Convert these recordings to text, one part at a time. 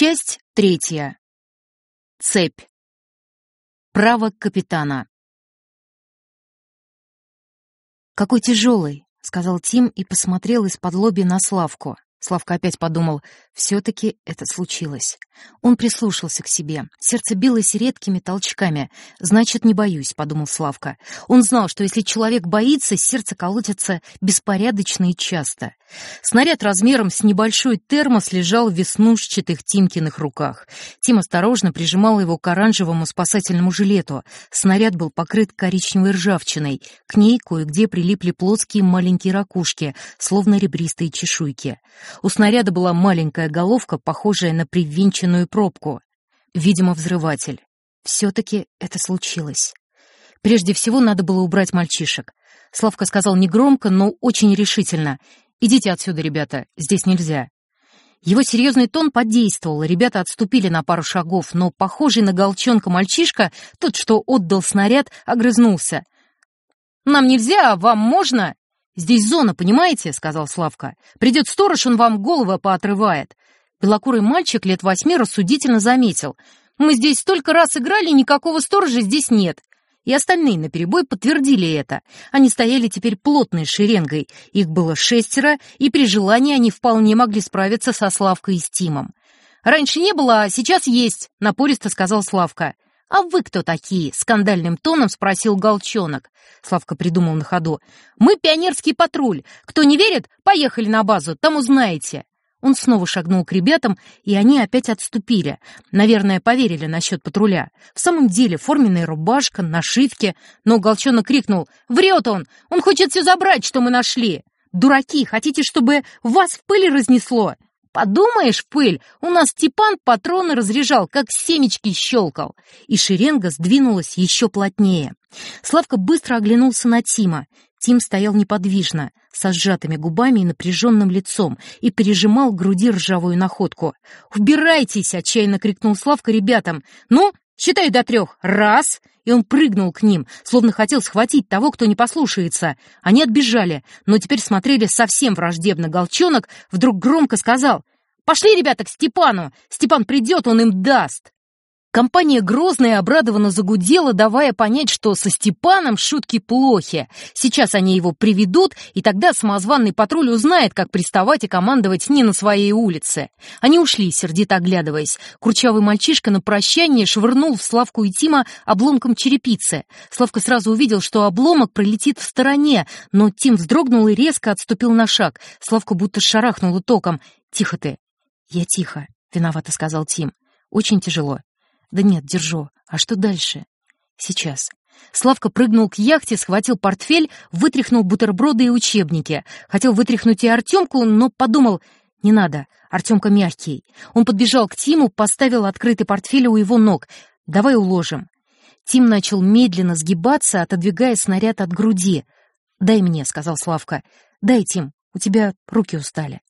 Часть третья. Цепь. Право капитана. «Какой тяжелый», — сказал Тим и посмотрел из-под лоби на Славку. Славка опять подумал, все-таки это случилось. Он прислушался к себе. Сердце билось редкими толчками. «Значит, не боюсь», — подумал Славка. Он знал, что если человек боится, сердце колотится беспорядочно и часто. Снаряд размером с небольшой термос лежал в веснушчатых Тимкиных руках. Тим осторожно прижимал его к оранжевому спасательному жилету. Снаряд был покрыт коричневой ржавчиной. К ней кое-где прилипли плоские маленькие ракушки, словно ребристые чешуйки. У снаряда была маленькая головка, похожая на привинченную пробку. Видимо, взрыватель. Все-таки это случилось. Прежде всего надо было убрать мальчишек. Славка сказал негромко, но очень решительно. «Идите отсюда, ребята, здесь нельзя». Его серьезный тон подействовал, ребята отступили на пару шагов, но похожий на голчонка мальчишка, тот, что отдал снаряд, огрызнулся. «Нам нельзя, а вам можно?» «Здесь зона, понимаете?» — сказал Славка. «Придет сторож, он вам голову поотрывает». Белокурый мальчик лет восьми рассудительно заметил. «Мы здесь столько раз играли, никакого сторожа здесь нет». И остальные наперебой подтвердили это. Они стояли теперь плотной шеренгой. Их было шестеро, и при желании они вполне могли справиться со Славкой и Стимом. «Раньше не было, а сейчас есть», — напористо сказал Славка. «А вы кто такие?» — скандальным тоном спросил Голчонок. Славка придумал на ходу. «Мы пионерский патруль. Кто не верит, поехали на базу, там узнаете». Он снова шагнул к ребятам, и они опять отступили. Наверное, поверили насчет патруля. В самом деле, форменная рубашка, нашивки. Но Голчонок крикнул «Врет он! Он хочет все забрать, что мы нашли!» «Дураки! Хотите, чтобы вас в пыль разнесло?» Подумаешь, пыль, у нас Степан патроны разряжал, как семечки щелкал. И шеренга сдвинулась еще плотнее. Славка быстро оглянулся на Тима. Тим стоял неподвижно, со сжатыми губами и напряженным лицом, и пережимал к груди ржавую находку. «Убирайтесь!» — отчаянно крикнул Славка ребятам. «Ну, считай до трех. Раз!» И он прыгнул к ним, словно хотел схватить того, кто не послушается. Они отбежали, но теперь смотрели совсем враждебно. Голчонок вдруг громко сказал «Пошли, ребята, к Степану! Степан придет, он им даст!» Компания грозная обрадованно загудела, давая понять, что со Степаном шутки плохи. Сейчас они его приведут, и тогда самозванный патруль узнает, как приставать и командовать не на своей улице. Они ушли, сердито оглядываясь. Курчавый мальчишка на прощание швырнул в Славку и Тима обломком черепицы. Славка сразу увидел, что обломок пролетит в стороне, но Тим вздрогнул и резко отступил на шаг. Славку будто шарахнуло током. «Тихо ты!» «Я тихо», — виновато сказал Тим. «Очень тяжело. Да нет, держу. А что дальше? Сейчас. Славка прыгнул к яхте, схватил портфель, вытряхнул бутерброды и учебники. Хотел вытряхнуть и Артемку, но подумал, не надо, Артемка мягкий. Он подбежал к Тиму, поставил открытый портфель у его ног. Давай уложим. Тим начал медленно сгибаться, отодвигая снаряд от груди. «Дай мне», — сказал Славка. «Дай, Тим, у тебя руки устали».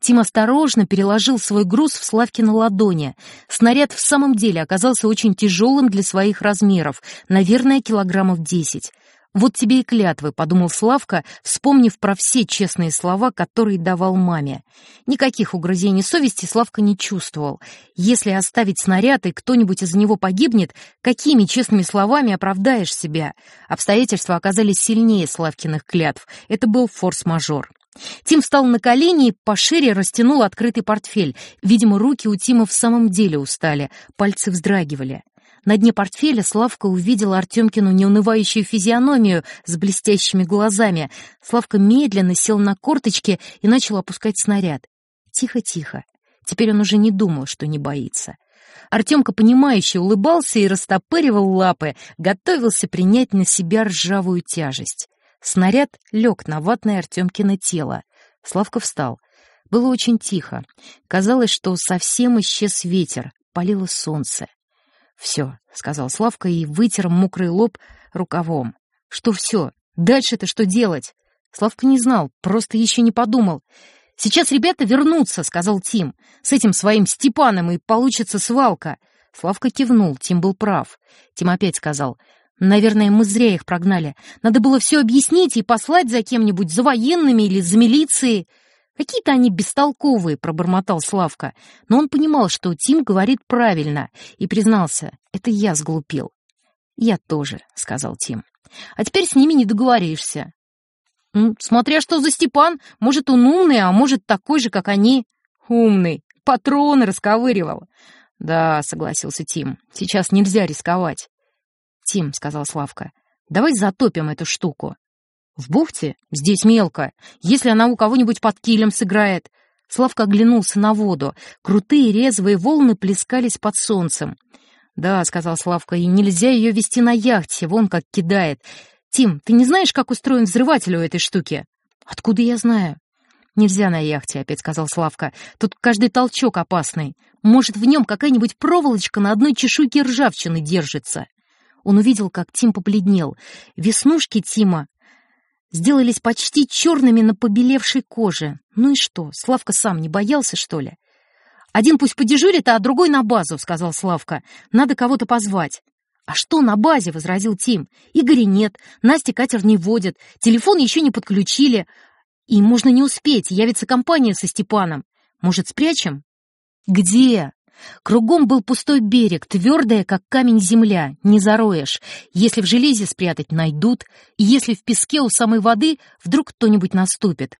Тим осторожно переложил свой груз в Славки на ладони. Снаряд в самом деле оказался очень тяжелым для своих размеров, наверное, килограммов десять. «Вот тебе и клятвы», — подумал Славка, вспомнив про все честные слова, которые давал маме. Никаких угрызений совести Славка не чувствовал. Если оставить снаряд, и кто-нибудь из него погибнет, какими честными словами оправдаешь себя? Обстоятельства оказались сильнее Славкиных клятв. Это был форс-мажор. Тим встал на колени и пошире растянул открытый портфель. Видимо, руки у Тима в самом деле устали, пальцы вздрагивали. На дне портфеля Славка увидел Артемкину неунывающую физиономию с блестящими глазами. Славка медленно сел на корточки и начал опускать снаряд. Тихо-тихо. Теперь он уже не думал, что не боится. Артемка, понимающе улыбался и растопыривал лапы, готовился принять на себя ржавую тяжесть. Снаряд лег на ватное Артемкино тело. Славка встал. Было очень тихо. Казалось, что совсем исчез ветер, палило солнце. «Все», — сказал Славка и вытер мокрый лоб рукавом. «Что все? Дальше-то что делать?» Славка не знал, просто еще не подумал. «Сейчас ребята вернутся», — сказал Тим. «С этим своим Степаном и получится свалка». Славка кивнул, Тим был прав. Тим опять сказал. Наверное, мы зря их прогнали. Надо было все объяснить и послать за кем-нибудь, за военными или за милицией. «Какие-то они бестолковые», — пробормотал Славка. Но он понимал, что Тим говорит правильно, и признался, «Это я сглупил». «Я тоже», — сказал Тим. «А теперь с ними не договоришься». «Ну, смотря что за Степан, может, он умный, а может, такой же, как они». «Умный, патроны расковыривал». «Да», — согласился Тим, — «сейчас нельзя рисковать». «Тим», — сказал Славка, — «давай затопим эту штуку». «В бухте? Здесь мелко. Если она у кого-нибудь под килем сыграет». Славка оглянулся на воду. Крутые резвые волны плескались под солнцем. «Да», — сказал Славка, — «и нельзя ее вести на яхте, вон как кидает. Тим, ты не знаешь, как устроен взрыватель у этой штуки?» «Откуда я знаю?» «Нельзя на яхте», — опять сказал Славка. «Тут каждый толчок опасный. Может, в нем какая-нибудь проволочка на одной чешуйке ржавчины держится». Он увидел, как Тим побледнел. Веснушки Тима сделались почти черными на побелевшей коже. Ну и что, Славка сам не боялся, что ли? «Один пусть подежурит, а другой на базу», — сказал Славка. «Надо кого-то позвать». «А что на базе?» — возразил Тим. «Игоря нет, Настя катер не водит, телефон еще не подключили. И можно не успеть, явится компания со Степаном. Может, спрячем?» «Где?» Кругом был пустой берег, твердая, как камень земля, не зароешь. Если в железе спрятать, найдут, если в песке у самой воды, вдруг кто-нибудь наступит.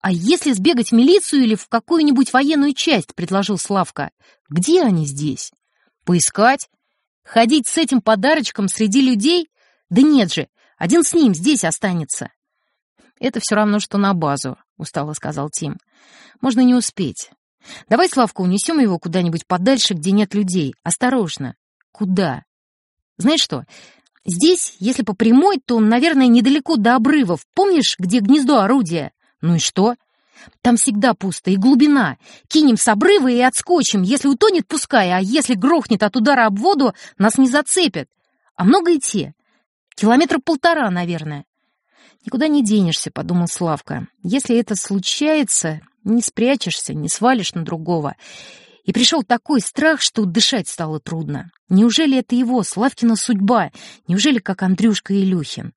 «А если сбегать в милицию или в какую-нибудь военную часть?» — предложил Славка. «Где они здесь?» «Поискать? Ходить с этим подарочком среди людей? Да нет же, один с ним здесь останется». «Это все равно, что на базу», — устало сказал Тим. «Можно не успеть. Давай, Славка, унесем его куда-нибудь подальше, где нет людей. Осторожно. Куда? Знаешь что, здесь, если по прямой, то, наверное, недалеко до обрывов. Помнишь, где гнездо орудия? Ну и что? Там всегда пусто, и глубина. Кинем с обрыва и отскочим. Если утонет, пускай, а если грохнет от удара об воду, нас не зацепят. А много идти? Километра полтора, наверное. Никуда не денешься, подумал Славка. Если это случается, не спрячешься, не свалишь на другого. И пришел такой страх, что дышать стало трудно. Неужели это его, Славкина судьба? Неужели как Андрюшка Илюхин?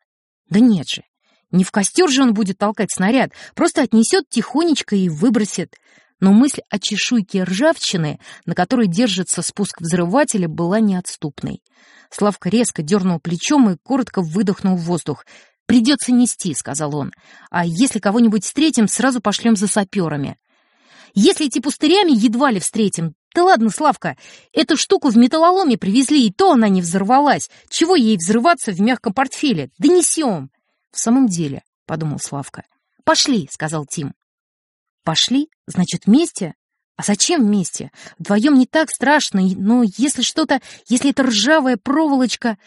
Да нет же. Не в костер же он будет толкать снаряд, просто отнесет тихонечко и выбросит. Но мысль о чешуйке ржавчины, на которой держится спуск взрывателя, была неотступной. Славка резко дернул плечом и коротко выдохнул воздух. «Придется нести», — сказал он. «А если кого-нибудь встретим, сразу пошлем за саперами». «Если идти пустырями, едва ли встретим. Да ладно, Славка, эту штуку в металлоломе привезли, и то она не взорвалась. Чего ей взрываться в мягком портфеле? Донесем». «В самом деле», — подумал Славка. «Пошли», — сказал Тим. «Пошли? Значит, вместе?» А зачем вместе? Вдвоем не так страшно, но если что-то, если это ржавая проволочка...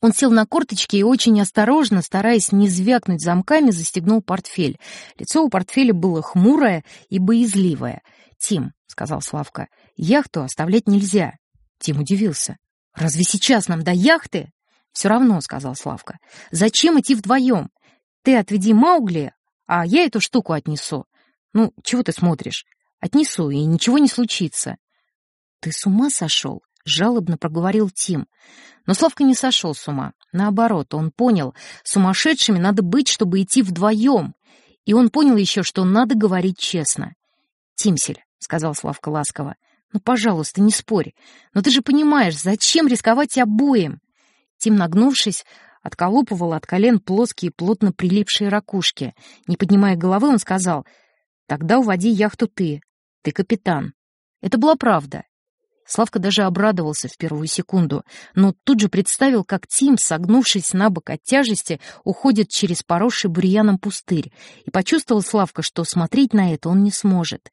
Он сел на корточки и очень осторожно, стараясь не звякнуть замками, застегнул портфель. Лицо у портфеля было хмурое и боязливое. «Тим», — сказал Славка, — «яхту оставлять нельзя». Тим удивился. «Разве сейчас нам до яхты?» «Все равно», — сказал Славка. «Зачем идти вдвоем? Ты отведи Маугли, а я эту штуку отнесу. Ну, чего ты смотришь? Отнесу, и ничего не случится». «Ты с ума сошел?» — жалобно проговорил Тим. Но Славка не сошел с ума. Наоборот, он понял, сумасшедшими надо быть, чтобы идти вдвоем. И он понял еще, что надо говорить честно. «Тимсель», — сказал Славка ласково, — «ну, пожалуйста, не спорь. Но ты же понимаешь, зачем рисковать обоим?» Тим, нагнувшись, отколупывал от колен плоские, плотно прилипшие ракушки. Не поднимая головы, он сказал, «Тогда уводи яхту ты. Ты капитан». Это была правда. Славка даже обрадовался в первую секунду, но тут же представил, как Тим, согнувшись на бок от тяжести, уходит через поросший бурьяном пустырь, и почувствовал Славка, что смотреть на это он не сможет.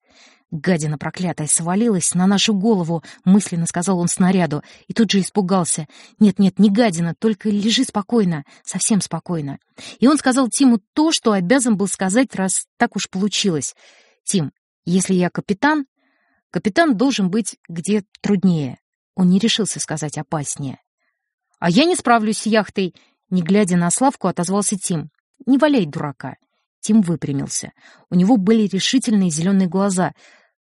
«Гадина проклятая свалилась на нашу голову», — мысленно сказал он снаряду, и тут же испугался. «Нет-нет, не гадина, только лежи спокойно, совсем спокойно». И он сказал Тиму то, что обязан был сказать, раз так уж получилось. «Тим, если я капитан, Капитан должен быть где труднее. Он не решился сказать опаснее. «А я не справлюсь с яхтой», — не глядя на Славку, отозвался Тим. «Не валяй дурака». Тим выпрямился. У него были решительные зеленые глаза.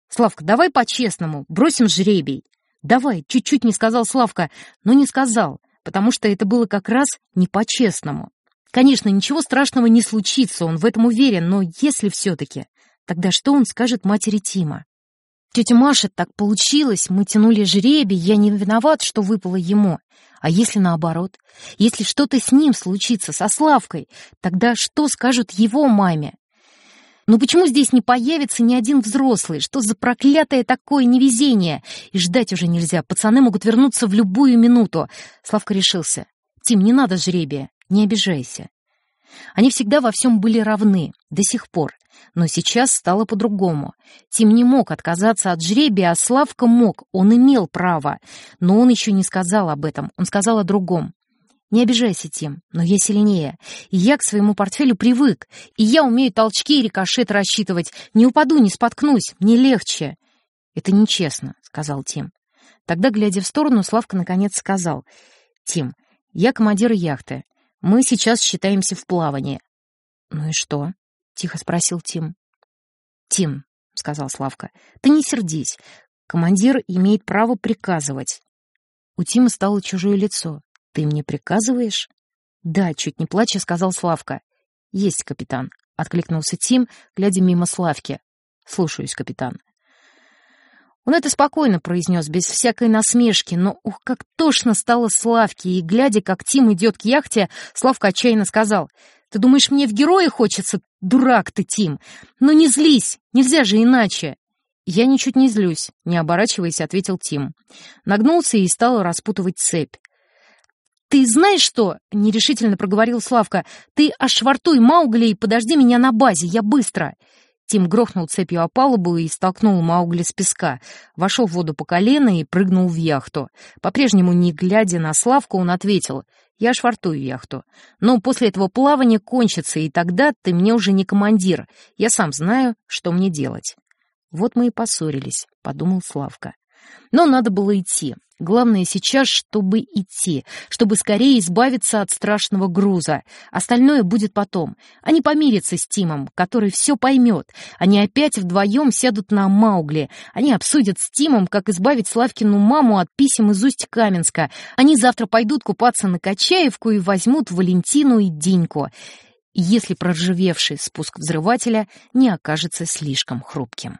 «Славка, давай по-честному, бросим жребий». «Давай», — чуть-чуть не сказал Славка, но не сказал, потому что это было как раз не по-честному. Конечно, ничего страшного не случится, он в этом уверен, но если все-таки... Тогда что он скажет матери Тима? Тетя Маша, так получилось, мы тянули жребий, я не виноват, что выпало ему. А если наоборот? Если что-то с ним случится, со Славкой, тогда что скажут его маме? Ну почему здесь не появится ни один взрослый? Что за проклятое такое невезение? И ждать уже нельзя, пацаны могут вернуться в любую минуту. Славка решился. Тим, не надо жребия, не обижайся. Они всегда во всем были равны, до сих пор. Но сейчас стало по-другому. Тим не мог отказаться от жребия, а Славка мог, он имел право. Но он еще не сказал об этом, он сказал о другом. «Не обижайся, Тим, но я сильнее. И я к своему портфелю привык. И я умею толчки и рикошет рассчитывать. Не упаду, не споткнусь, мне легче». «Это нечестно», — сказал Тим. Тогда, глядя в сторону, Славка наконец сказал. «Тим, я командир яхты. Мы сейчас считаемся в плавании». «Ну и что?» — тихо спросил Тим. «Тим», — сказал Славка, — «ты не сердись. Командир имеет право приказывать». У Тима стало чужое лицо. «Ты мне приказываешь?» «Да», — чуть не плача сказал Славка. «Есть, капитан», — откликнулся Тим, глядя мимо Славки. «Слушаюсь, капитан». Он это спокойно произнес, без всякой насмешки, но ух, как тошно стало Славке, и, глядя, как Тим идет к яхте, Славка отчаянно сказал, «Ты думаешь, мне в героя хочется? Дурак ты, Тим! Ну не злись, нельзя же иначе!» «Я ничуть не злюсь», — не оборачиваясь, ответил Тим. Нагнулся и стал распутывать цепь. «Ты знаешь что?» — нерешительно проговорил Славка. «Ты ошвартуй Маугли и подожди меня на базе, я быстро!» Тим грохнул цепью о палубу и столкнул Маугли с песка, вошел в воду по колено и прыгнул в яхту. По-прежнему, не глядя на Славку, он ответил, «Я швартую яхту. Но после этого плавания кончится, и тогда ты мне уже не командир. Я сам знаю, что мне делать». «Вот мы и поссорились», — подумал Славка. Но надо было идти. Главное сейчас, чтобы идти, чтобы скорее избавиться от страшного груза. Остальное будет потом. Они помирятся с Тимом, который все поймет. Они опять вдвоем сядут на Маугли. Они обсудят с Тимом, как избавить Славкину маму от писем из Усть-Каменска. Они завтра пойдут купаться на Качаевку и возьмут Валентину и Диньку, если проржавевший спуск взрывателя не окажется слишком хрупким.